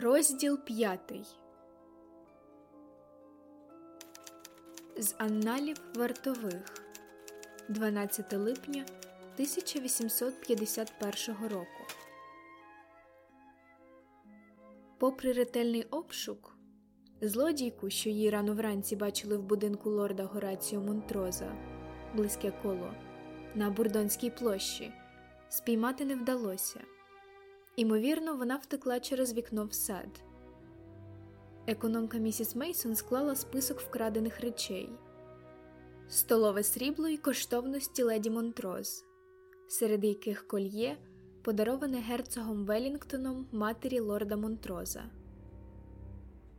Розділ п'ятий З Анналів вартових 12 липня 1851 року. Попри ретельний обшук, злодійку, що її рано вранці бачили в будинку лорда Гораціо Монтроза, близьке коло, на Бурдонській площі, спіймати не вдалося. Імовірно, вона втекла через вікно в сад. Економка місіс Мейсон склала список вкрадених речей столове срібло і коштовності леді Монтроз, серед яких кольє подароване герцогом Велінгтоном матері лорда Монтроза.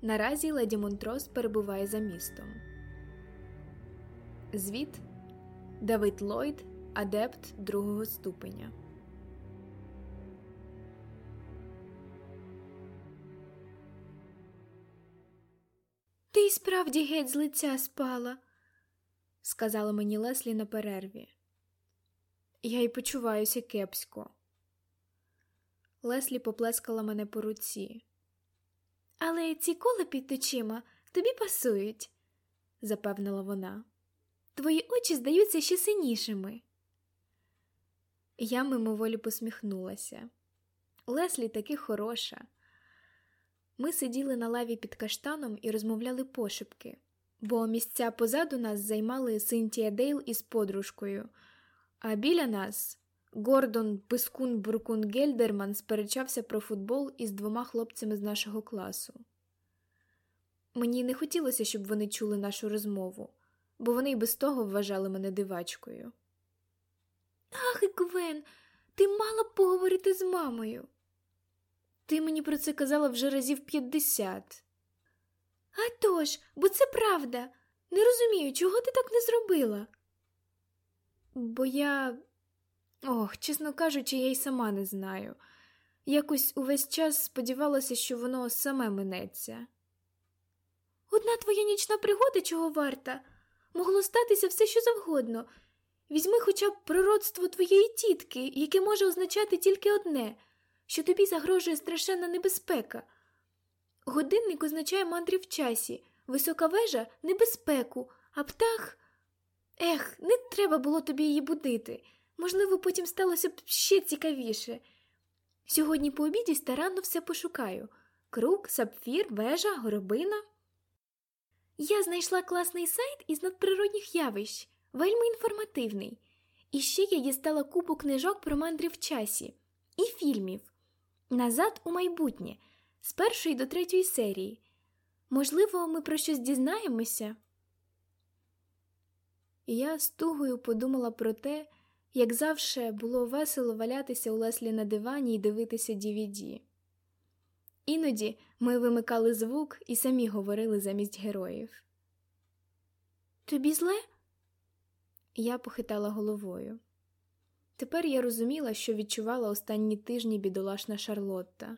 Наразі леді Монтроз перебуває за містом. Звіт Давид Ллойд, адепт другого ступеня. Ти й справді геть з лиця спала, сказала мені Леслі на перерві. Я й почуваюся кепсько. Леслі поплескала мене по руці. Але ці кола під очима тобі пасують, запевнила вона. Твої очі здаються ще синішими. Я мимоволі посміхнулася. Леслі таки хороша. Ми сиділи на лаві під каштаном і розмовляли пошепки, бо місця позаду нас займали Синтія Дейл із подружкою, а біля нас Гордон Пискун Буркун Гельдерман сперечався про футбол із двома хлопцями з нашого класу. Мені не хотілося, щоб вони чули нашу розмову, бо вони й без того вважали мене дивачкою. Ах, Гвен, ти мала б поговорити з мамою. Ти мені про це казала вже разів п'ятдесят. «А тож, бо це правда. Не розумію, чого ти так не зробила. Бо я. Ох, чесно кажучи, я й сама не знаю. Якось увесь час сподівалася, що воно саме минеться. Одна твоя нічна пригода чого варта? Могло статися все, що завгодно. Візьми хоча б пророцтво твоєї тітки, яке може означати тільки одне що тобі загрожує страшенна небезпека. Годинник означає мандрі в часі, висока вежа небезпеку, а птах. Ех, не треба було тобі її будити. Можливо, потім сталося б ще цікавіше. Сьогодні по обіді старанно все пошукаю круг, сапфір, вежа, горобина. Я знайшла класний сайт із надприродних явищ, вельми інформативний. І ще я дістала купу книжок про мандрі в часі і фільмів. Назад у майбутнє, з першої до третьої серії. Можливо, ми про щось дізнаємося. І Я з тугою подумала про те, як завше було весело валятися у Леслі на дивані і дивитися DVD. Іноді ми вимикали звук і самі говорили замість героїв. Тобі зле? Я похитала головою. Тепер я розуміла, що відчувала останні тижні бідолашна Шарлотта.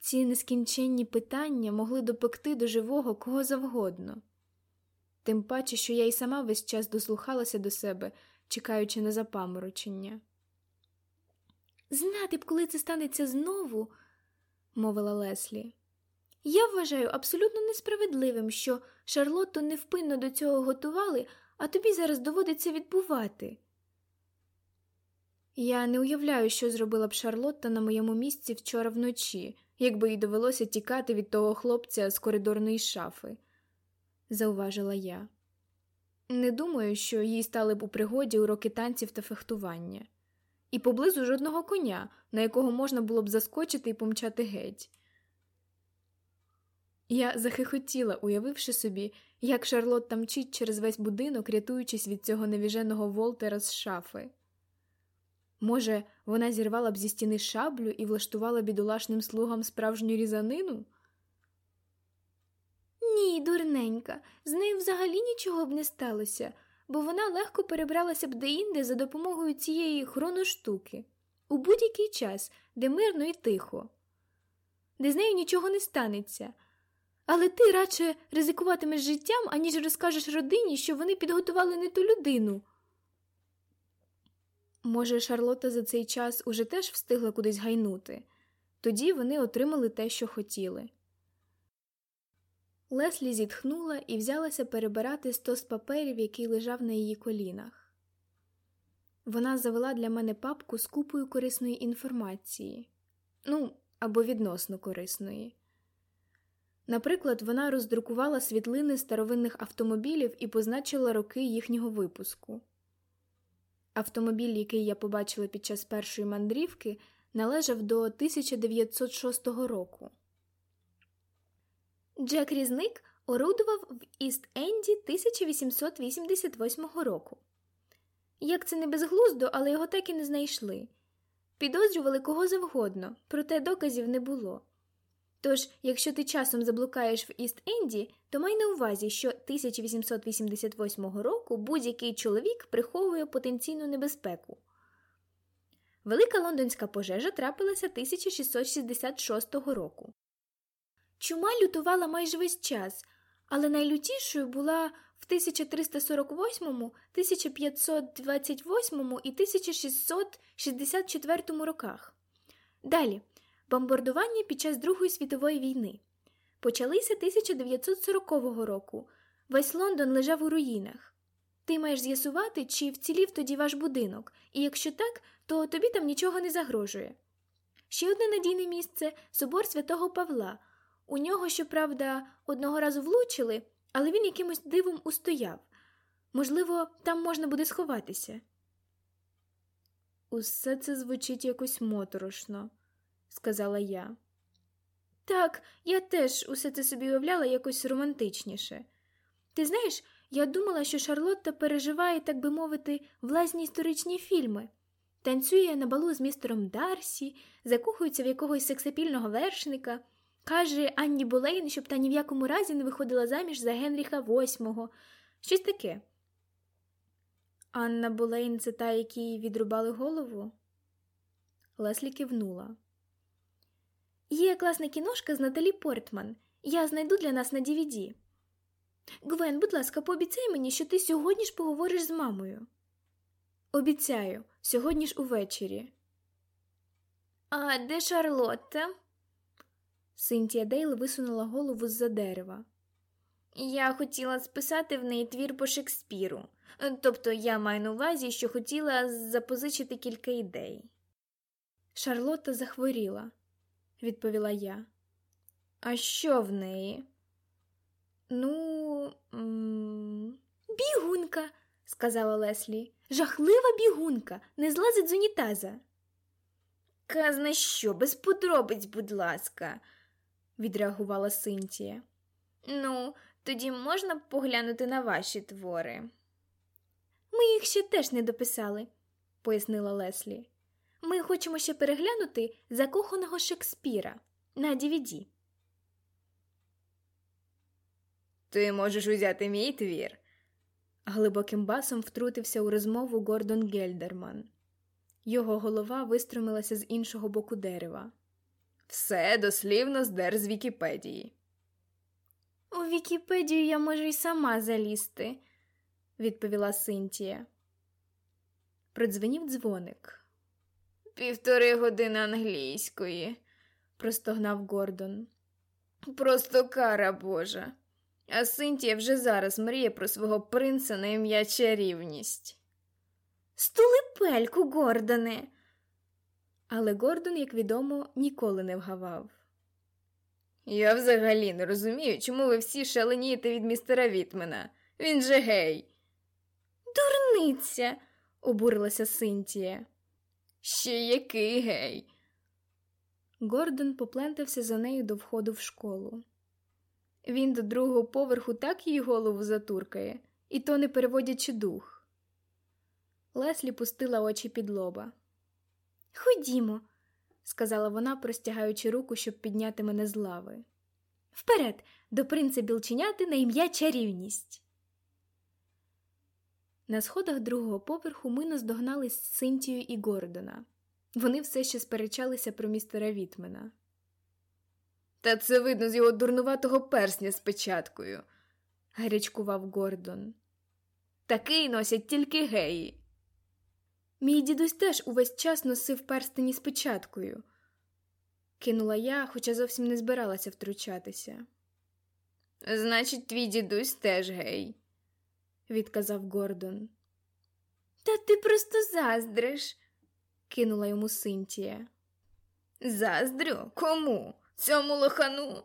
Ці нескінченні питання могли допекти до живого кого завгодно, тим паче, що я й сама весь час дослухалася до себе, чекаючи на запаморочення. Знати б, коли це станеться знову, мовила Леслі. Я вважаю абсолютно несправедливим, що Шарлотту невпинно до цього готували, а тобі зараз доводиться відбувати. Я не уявляю, що зробила б Шарлотта на моєму місці вчора вночі, якби їй довелося тікати від того хлопця з коридорної шафи, зауважила я. Не думаю, що їй стали б у пригоді уроки танців та фехтування, і поблизу жодного коня, на якого можна було б заскочити і помчати геть. Я захихотіла, уявивши собі, як Шарлотта мчить через весь будинок, рятуючись від цього невіженого Волтера з шафи. Може, вона зірвала б зі стіни шаблю і влаштувала бідолашним слугам справжню різанину? Ні, дурненька, з нею взагалі нічого б не сталося, бо вона легко перебралася б деінде за допомогою цієї хроноштуки у будь-який час, де мирно і тихо, де з нею нічого не станеться. Але ти радше ризикуватимеш життям, аніж розкажеш родині, що вони підготували не ту людину. Може, Шарлотта за цей час уже теж встигла кудись гайнути, Тоді вони отримали те, що хотіли. Леслі зітхнула і взялася перебирати стос паперів, який лежав на її колінах. Вона завела для мене папку з купою корисної інформації, ну, або відносно корисної. Наприклад, вона роздрукувала світлини старовинних автомобілів і позначила роки їхнього випуску. Автомобіль, який я побачила під час першої мандрівки, належав до 1906 року. Джек Різник орудував в Іст Енді 1888 року. Як це не безглуздо, але його так і не знайшли. Підозрювали кого завгодно, проте доказів не було. Тож, якщо ти часом заблукаєш в Іст Енді, то май на увазі, що 1888 року будь-який чоловік приховує потенційну небезпеку. Велика лондонська пожежа трапилася 1666 року. Чума лютувала майже весь час, але найлютішою була в 1348, 1528 і 1664 роках. Далі бомбардування під час Другої світової війни. Почалися 1940 року. Весь Лондон лежав у руїнах. Ти маєш з'ясувати, чи вцілів тоді ваш будинок, і якщо так, то тобі там нічого не загрожує. Ще одне надійне місце собор святого Павла. У нього, щоправда, одного разу влучили, але він якимось дивом устояв. Можливо, там можна буде сховатися. Усе це звучить якось моторошно, сказала я. Так, я теж усе це собі уявляла якось романтичніше. Ти знаєш, я думала, що Шарлотта переживає, так би мовити, власні історичні фільми, танцює на балу з містером Дарсі, закохується в якогось сексапільного вершника, каже Анні Болейн, щоб та ні в якому разі не виходила заміж за Генріха VIII. Щось таке. Анна Болейн це та, якій відрубали голову? Леслі кивнула. Є класна кіношка з Наталі Портман. Я знайду для нас на DVD. Гвен, будь ласка, пообіцяй мені, що ти сьогодні ж поговориш з мамою. Обіцяю, сьогодні ж увечері. А де Шарлотта? Синтія Дейл висунула голову з-за дерева. Я хотіла списати в неї твір по Шекспіру. Тобто я маю на увазі, що хотіла запозичити кілька ідей. Шарлотта захворіла, відповіла я. А що в неї? Ну, м бігунка, сказала Леслі. Жахлива бігунка, не злазить з унітаза. Казна що, без подробиць, будь ласка, відреагувала Синтія. Ну, тоді можна поглянути на ваші твори. Ми їх ще теж не дописали, пояснила Леслі. Ми хочемо ще переглянути закоханого Шекспіра на DVD. Ти можеш узяти мій твір. Глибоким басом втрутився у розмову Гордон Гельдерман. Його голова виструмилася з іншого боку дерева. Все дослівно здер з Вікіпедії. У Вікіпедію я можу й сама залізти, відповіла Синтія. Продзвенів дзвоник. Півтори години англійської, простогнав Гордон. Просто кара Божа. А Синтія вже зараз мріє про свого принца на ім'я чарівність. Стулипельку, Гордоне. Але Гордон, як відомо, ніколи не вгавав. Я взагалі не розумію, чому ви всі шаленієте від містера Вітмена. Він же гей. Дурниця, обурилася Синтія. Ще який гей. Гордон поплентався за нею до входу в школу. Він до другого поверху так її голову затуркає, і то не переводячи дух. Леслі пустила очі під лоба. Ходімо, сказала вона, простягаючи руку, щоб підняти мене з лави. Вперед, до принца білченяти на ім'я чарівність. На сходах другого поверху ми наздогнали Синтію і Гордона. Вони все ще сперечалися про містера Вітмена. Та це видно з його дурнуватого персня з печаткою, гарячкував Гордон. Такий носять тільки геї. Мій дідусь теж увесь час носив перстені з печаткою, кинула я, хоча зовсім не збиралася втручатися. Значить, твій дідусь теж гей, відказав Гордон. Та ти просто заздриш, кинула йому Синтія. Заздрю? Кому? Цьому лохану?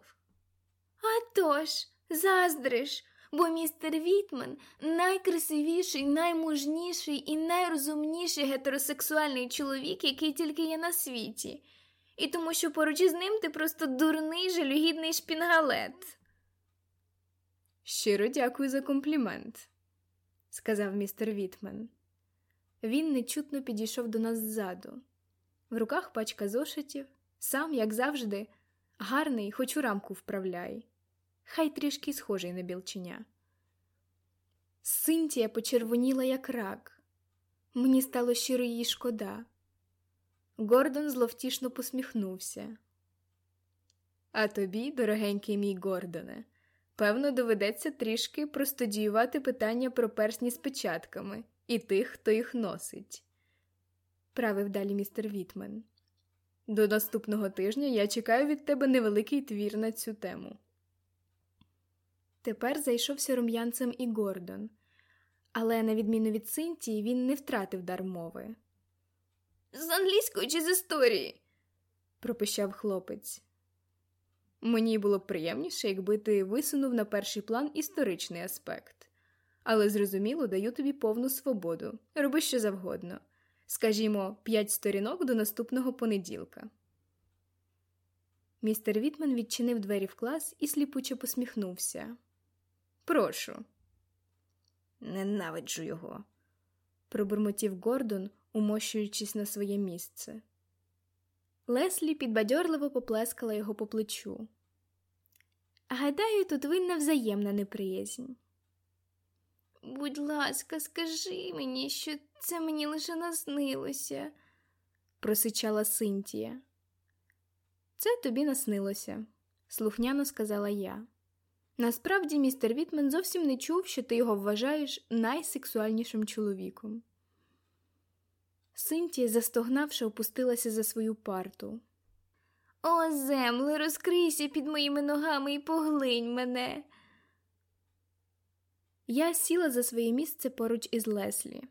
«А тож, заздриш, бо містер Вітман найкрасивіший, наймужніший і найрозумніший гетеросексуальний чоловік, який тільки є на світі, і тому що поруч із ним ти просто дурний жалюгідний шпінгалет. Щиро дякую за комплімент, сказав містер Вітмен. Він нечутно підійшов до нас ззаду. В руках пачка зошитів, сам, як завжди, гарний, хоч у рамку вправляй, хай трішки схожий на білченя. Синтія почервоніла, як рак. Мені стало щиро її шкода. Гордон зловтішно посміхнувся. А тобі, дорогенький мій Гордоне, певно, доведеться трішки простудіювати питання про персні з печатками і тих, хто їх носить, правив далі містер Вітмен. До наступного тижня я чекаю від тебе невеликий твір на цю тему. Тепер зайшовся рум'янцем і Гордон, але, на відміну від Синтії, він не втратив дар мови. З англійської чи з історії? пропищав хлопець. Мені було б приємніше, якби ти висунув на перший план історичний аспект, але зрозуміло, даю тобі повну свободу. Роби що завгодно. Скажімо, п'ять сторінок до наступного понеділка. Містер Вітман відчинив двері в клас і сліпуче посміхнувся. Прошу. Ненавиджу його, пробурмотів Гордон, умощуючись на своє місце. Леслі підбадьорливо поплескала його по плечу. Гадаю, тут винна взаємна неприязнь. Будь ласка, скажи мені, що це мені лише наснилося, просичала Синтія. Це тобі наснилося, слухняно сказала я. Насправді, містер Вітмен зовсім не чув, що ти його вважаєш найсексуальнішим чоловіком. Синтія, застогнавши, опустилася за свою парту. О, земле, розкрийся під моїми ногами і поглинь мене. Я сіла за своє місце поруч із Леслі.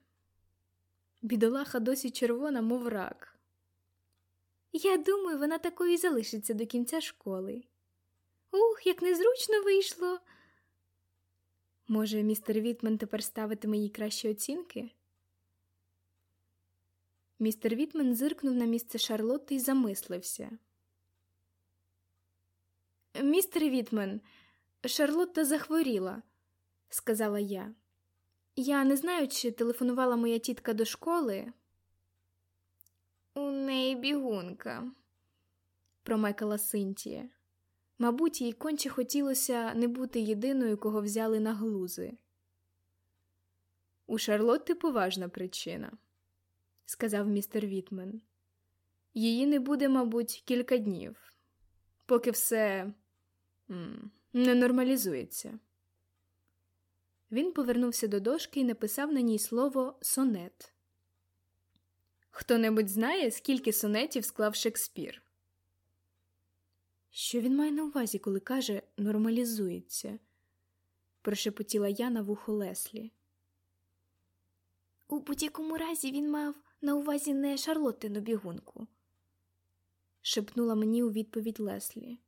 Бідолаха досі червона, мов рак. Я думаю, вона такою і залишиться до кінця школи. Ух, як незручно вийшло. Може, містер Вітмен тепер ставитиме їй кращі оцінки? Містер Вітмен зиркнув на місце Шарлотти і замислився. Містер Вітмен, Шарлотта захворіла, сказала я. Я не знаю, чи телефонувала моя тітка до школи. У неї бігунка, промекала Синтія. Мабуть, їй конче хотілося не бути єдиною, кого взяли на глузи. У Шарлотти поважна причина, сказав містер Вітмен. Її не буде, мабуть, кілька днів, поки все не нормалізується. Він повернувся до дошки і написав на ній слово сонет. Хто небудь знає, скільки сонетів склав Шекспір? Що він має на увазі, коли каже нормалізується? прошепотіла я на вухо Леслі. У будь-якому разі він мав на увазі не Шарлоттину бігунку, шепнула мені у відповідь Леслі.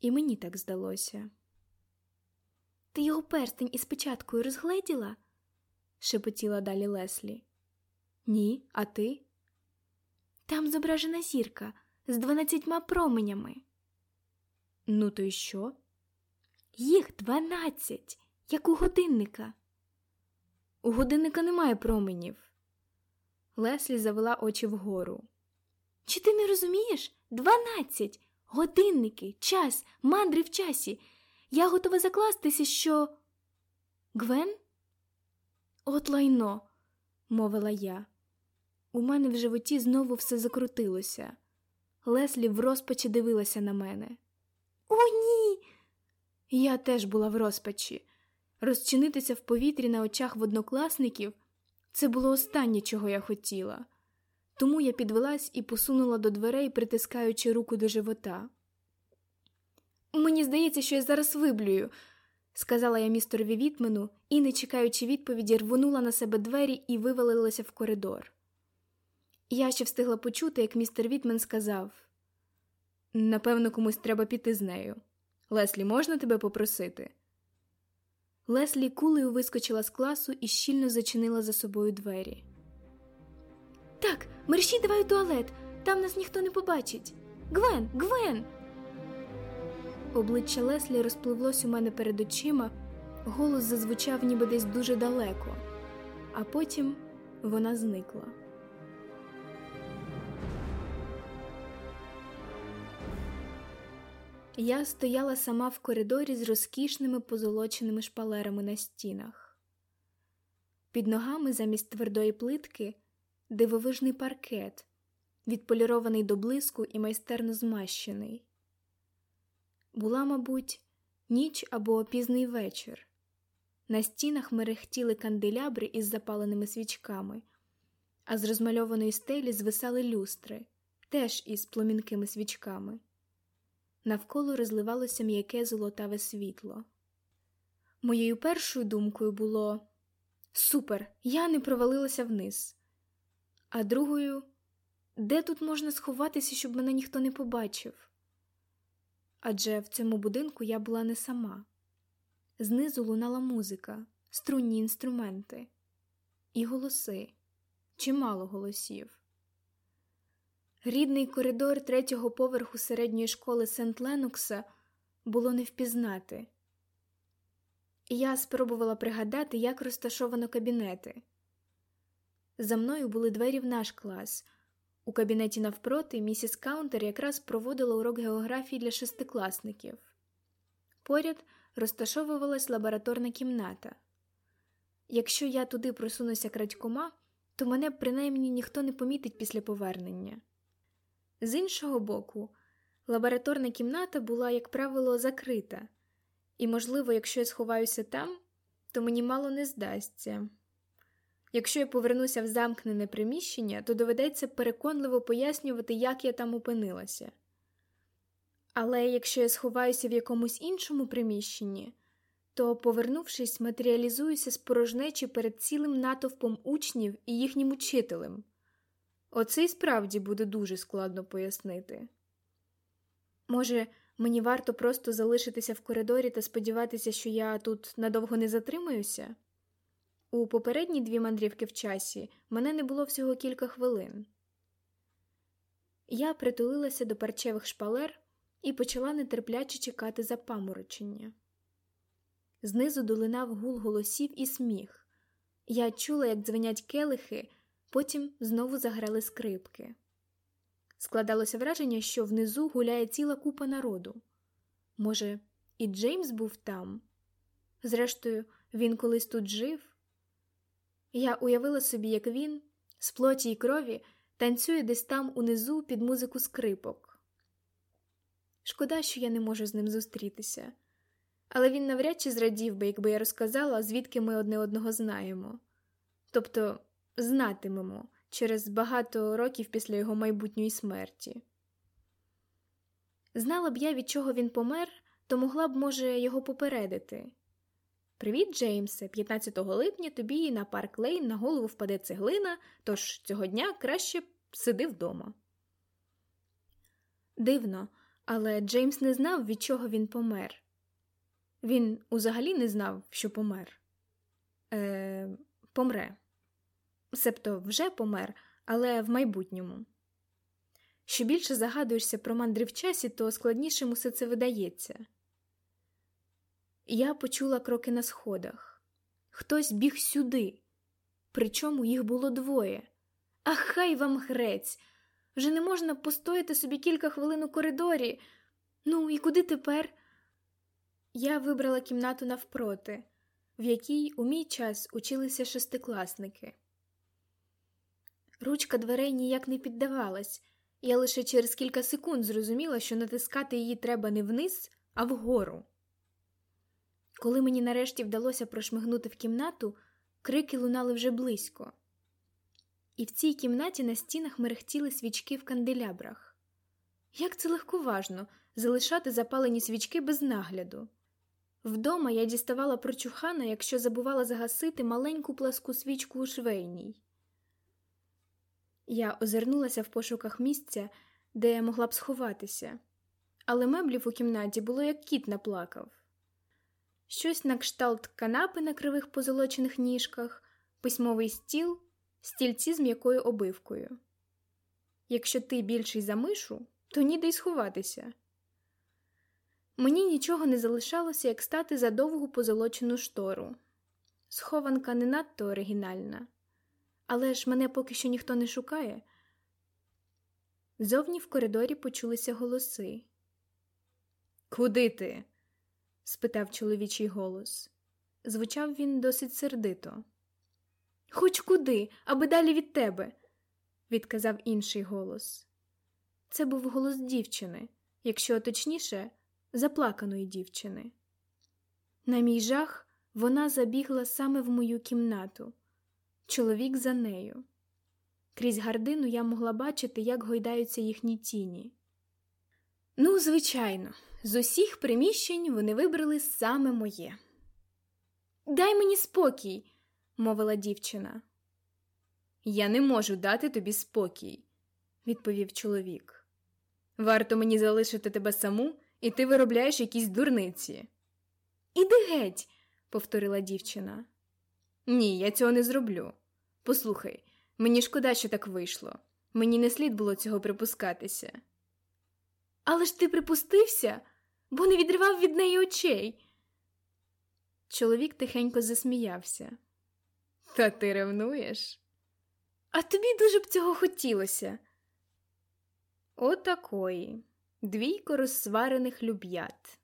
І мені так здалося. Ти його перстень із печаткою розгледіла? шепотіла далі Леслі. Ні, а ти? Там зображена зірка з дванадцятьма променями. Ну, то й що? Їх дванадцять, як у годинника. У годинника немає променів. Леслі завела очі вгору. Чи ти не розумієш? Дванадцять годинники, час, мандри в часі. Я готова закластися, що. Гвен? От лайно, мовила я. У мене в животі знову все закрутилося. Леслі в розпачі дивилася на мене. О, ні. Я теж була в розпачі. Розчинитися в повітрі на очах в однокласників це було останнє, чого я хотіла. тому я підвелась і посунула до дверей, притискаючи руку до живота. Мені здається, що я зараз виблюю, сказала я містерові Вітмену і, не чекаючи відповіді, рвонула на себе двері і вивалилася в коридор. Я ще встигла почути, як містер Вітмен сказав напевно, комусь треба піти з нею. Леслі, можна тебе попросити? Леслі кулею вискочила з класу і щільно зачинила за собою двері. Так, мерщій давай у туалет, там нас ніхто не побачить. Гвен, Гвен. Обличчя Леслі розпливлось у мене перед очима, голос зазвучав ніби десь дуже далеко, а потім вона зникла. Я стояла сама в коридорі з розкішними позолоченими шпалерами на стінах. Під ногами замість твердої плитки дивовижний паркет, відполірований до блиску і майстерно змащений. Була, мабуть, ніч або пізний вечір. На стінах мерехтіли канделябри із запаленими свічками, а з розмальованої стелі звисали люстри, теж із пломінкими свічками. Навколо розливалося м'яке золотаве світло. Моєю першою думкою було Супер, я не провалилася вниз. А другою, де тут можна сховатися, щоб мене ніхто не побачив? Адже в цьому будинку я була не сама. Знизу лунала музика, струнні інструменти і голоси, чимало голосів. Рідний коридор третього поверху середньої школи Сент Ленокса було не впізнати. Я спробувала пригадати, як розташовано кабінети. За мною були двері в наш клас. У кабінеті навпроти місіс Каунтер якраз проводила урок географії для шестикласників. Поряд розташовувалась лабораторна кімната. Якщо я туди просунуся крадькома, то мене принаймні ніхто не помітить після повернення. З іншого боку, лабораторна кімната була, як правило, закрита, і, можливо, якщо я сховаюся там, то мені мало не здасться. Якщо я повернуся в замкнене приміщення, то доведеться переконливо пояснювати, як я там опинилася. Але якщо я сховаюся в якомусь іншому приміщенні, то, повернувшись, матеріалізуюся з порожнечі перед цілим натовпом учнів і їхнім учителем. Оце й справді буде дуже складно пояснити. Може, мені варто просто залишитися в коридорі та сподіватися, що я тут надовго не затримаюся? У попередні дві мандрівки в часі мене не було всього кілька хвилин. Я притулилася до парчевих шпалер і почала нетерпляче чекати запаморочення. Знизу долинав гул голосів і сміх. Я чула, як дзвенять келихи. Потім знову заграли скрипки. Складалося враження, що внизу гуляє ціла купа народу. Може, і Джеймс був там? Зрештою, він колись тут жив. Я уявила собі, як він, з плоті й крові, танцює десь там унизу під музику скрипок. Шкода, що я не можу з ним зустрітися, але він навряд чи зрадів би, якби я розказала, звідки ми одне одного знаємо. Тобто знатимемо через багато років після його майбутньої смерті. Знала б я, від чого він помер, то могла б, може, його попередити. Привіт, Джеймсе, 15 липня тобі на парк Лейн на голову впаде цеглина, тож цього дня краще сиди вдома. Дивно, але Джеймс не знав, від чого він помер. Він узагалі не знав, що помер. Е, Помре себто вже помер, але в майбутньому. Що більше загадуєшся про мандри в часі, то складнішим усе це видається. Я почула кроки на сходах. Хтось біг сюди, причому їх було двоє. А хай вам грець! Вже не можна постояти собі кілька хвилин у коридорі. Ну, і куди тепер? Я вибрала кімнату навпроти, в якій у мій час училися шестикласники. Ручка дверей ніяк не піддавалась, я лише через кілька секунд зрозуміла, що натискати її треба не вниз, а вгору. Коли мені нарешті вдалося прошмигнути в кімнату, крики лунали вже близько. і в цій кімнаті на стінах мерехтіли свічки в канделябрах. Як це легковажно залишати запалені свічки без нагляду. Вдома я діставала прочухана, якщо забувала загасити маленьку пласку свічку у швейній. Я озирнулася в пошуках місця, де я могла б сховатися, але меблів у кімнаті було як кіт наплакав. Щось на кшталт канапи на кривих позолочених ніжках, письмовий стіл, стільці з м'якою обивкою. Якщо ти більший за мишу, то ніде й сховатися. Мені нічого не залишалося, як стати за довгу позолочену штору. Схованка не надто оригінальна, але ж мене поки що ніхто не шукає. Зовні в коридорі почулися голоси. Куди ти? спитав чоловічий голос. Звучав він досить сердито. Хоч куди, аби далі від тебе, відказав інший голос. Це був голос дівчини, якщо точніше, заплаканої дівчини. На мій жах, вона забігла саме в мою кімнату, чоловік за нею. Крізь гардину я могла бачити, як гойдаються їхні тіні. Ну, звичайно, з усіх приміщень вони вибрали саме моє. Дай мені спокій, мовила дівчина. Я не можу дати тобі спокій, відповів чоловік. Варто мені залишити тебе саму, і ти виробляєш якісь дурниці. Іди геть, повторила дівчина. Ні, я цього не зроблю. Послухай, мені шкода, що так вийшло. Мені не слід було цього припускатися. Але ж ти припустився, бо не відривав від неї очей. Чоловік тихенько засміявся. Та ти ревнуєш? А тобі дуже б цього хотілося. Отакої. Двійко розсварених люб'ят.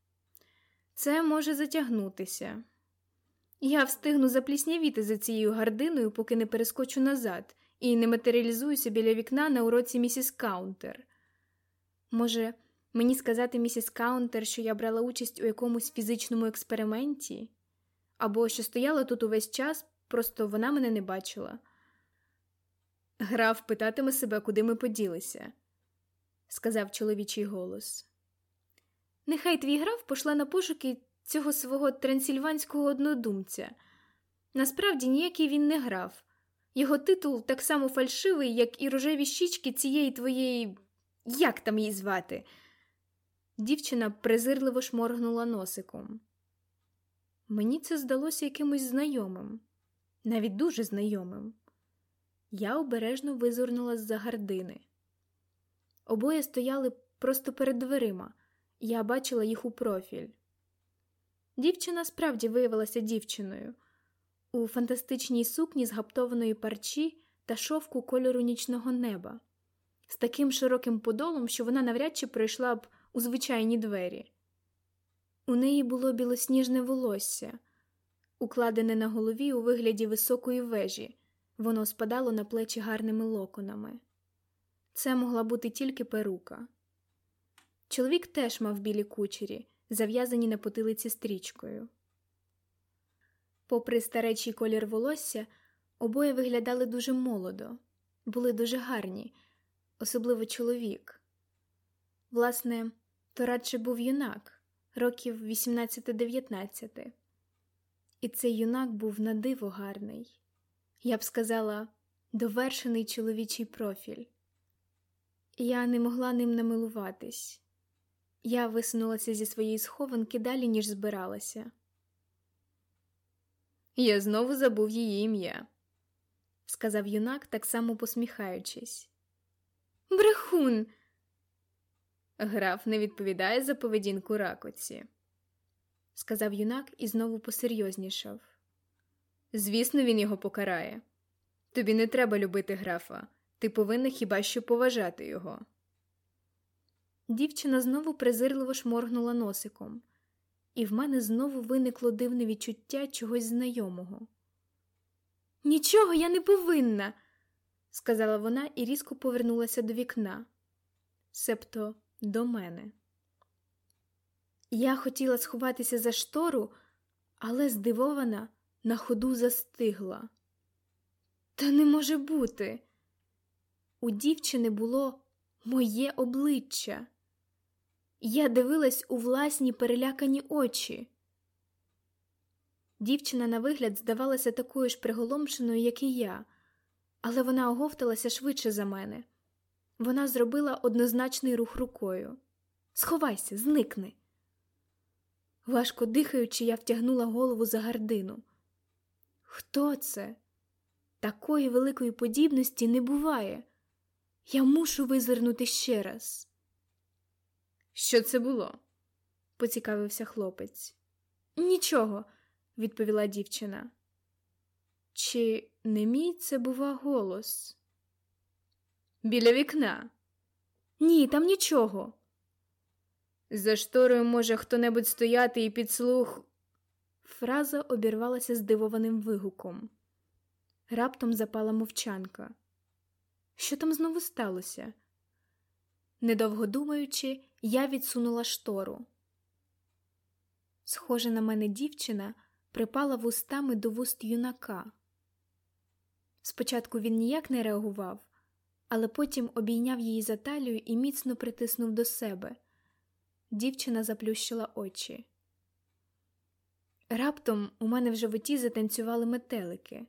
Це може затягнутися. Я встигну запліснявіти за цією гардиною, поки не перескочу назад, і не матеріалізуюся біля вікна на уроці місіс Каунтер. Може, мені сказати місіс Каунтер, що я брала участь у якомусь фізичному експерименті, або що стояла тут увесь час, просто вона мене не бачила. Граф питатиме себе, куди ми поділися, сказав чоловічий голос. Нехай твій граф пошла на пошуки цього свого трансильванського однодумця. Насправді ніякий він не граф. Його титул так само фальшивий, як і рожеві щічки цієї твоєї. Як там її звати? Дівчина презирливо шморгнула носиком. Мені це здалося якимось знайомим, навіть дуже знайомим. Я обережно визирнула з за гардини. Обоє стояли просто перед дверима, я бачила їх у профіль. Дівчина справді виявилася дівчиною у фантастичній сукні з гаптованої парчі та шовку кольору нічного неба, з таким широким подолом, що вона навряд чи пройшла б у звичайні двері. У неї було білосніжне волосся, укладене на голові у вигляді високої вежі, воно спадало на плечі гарними локонами. Це могла бути тільки перука. Чоловік теж мав білі кучері, зав'язані на потилиці стрічкою. Попри старечий колір волосся, обоє виглядали дуже молодо, були дуже гарні, особливо чоловік. Власне, то радше був юнак, років 18-19. І цей юнак був на диво гарний, я б сказала, довершений чоловічий профіль. Я не могла ним намилуватись. Я висунулася зі своєї схованки далі, ніж збиралася. Я знову забув її ім'я, сказав юнак, так само посміхаючись. Брехун. Граф не відповідає за поведінку ракоці, сказав юнак і знову посерйознішав. Звісно, він його покарає. Тобі не треба любити графа, ти повинна хіба що поважати його. Дівчина знову презирливо шморгнула носиком, і в мене знову виникло дивне відчуття чогось знайомого. Нічого я не повинна, сказала вона і різко повернулася до вікна, себто до мене. Я хотіла сховатися за штору, але здивована на ходу застигла. Та не може бути, у дівчини було моє обличчя. Я дивилась у власні перелякані очі. Дівчина на вигляд здавалася такою ж приголомшеною, як і я, але вона оговталася швидше за мене. Вона зробила однозначний рух рукою. Сховайся, зникни. Важко дихаючи, я втягнула голову за гардину. Хто це? Такої великої подібності не буває. Я мушу визирнути ще раз. Що це було? поцікавився хлопець. Нічого, відповіла дівчина. Чи не мій це, бува, голос? Біля вікна. Ні, там нічого. За шторою може хто небудь стояти і підслух. Фраза обірвалася здивованим вигуком. Раптом запала мовчанка. Що там знову сталося? Недовго думаючи, я відсунула штору. Схожа на мене дівчина припала вустами до вуст юнака. Спочатку він ніяк не реагував, але потім обійняв її за талію і міцно притиснув до себе. Дівчина заплющила очі. Раптом у мене в животі затанцювали метелики.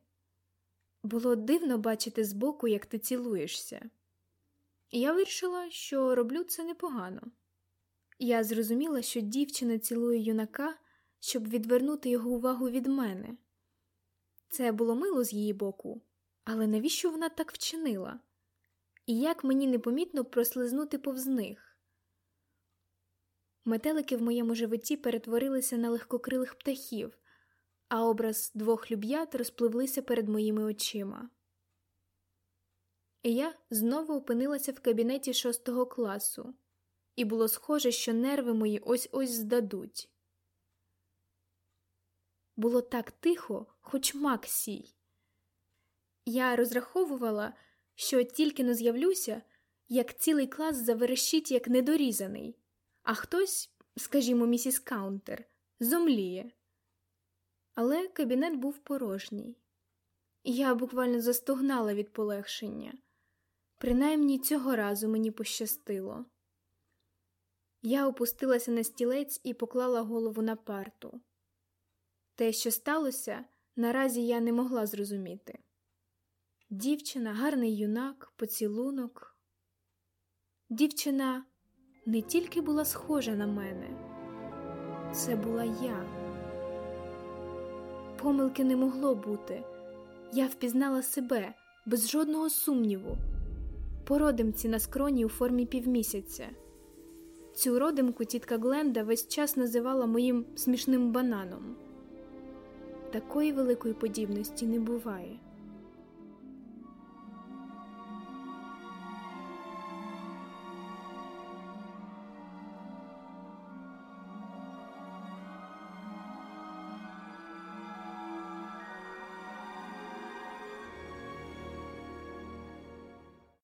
Було дивно бачити збоку, як ти цілуєшся. Я вирішила, що роблю це непогано. Я зрозуміла, що дівчина цілує юнака, щоб відвернути його увагу від мене. Це було мило з її боку, але навіщо вона так вчинила? І як мені непомітно прослизнути повз них? Метелики в моєму животі перетворилися на легкокрилих птахів, а образ двох люб'ят розпливлися перед моїми очима. І я знову опинилася в кабінеті шостого класу, і було схоже, що нерви мої ось ось здадуть. Було так тихо, хоч мак сій. Я розраховувала, що тільки не з'явлюся, як цілий клас заверещить, як недорізаний, а хтось, скажімо, місіс Каунтер, зомліє. Але кабінет був порожній. Я буквально застогнала від полегшення. Принаймні цього разу мені пощастило. Я опустилася на стілець і поклала голову на парту. Те, що сталося, наразі я не могла зрозуміти. Дівчина, гарний юнак, поцілунок. Дівчина не тільки була схожа на мене, це була я. Помилки не могло бути. Я впізнала себе без жодного сумніву, по родимці на скроні у формі півмісяця. Цю родимку тітка Гленда весь час називала моїм смішним бананом. Такої великої подібності не буває.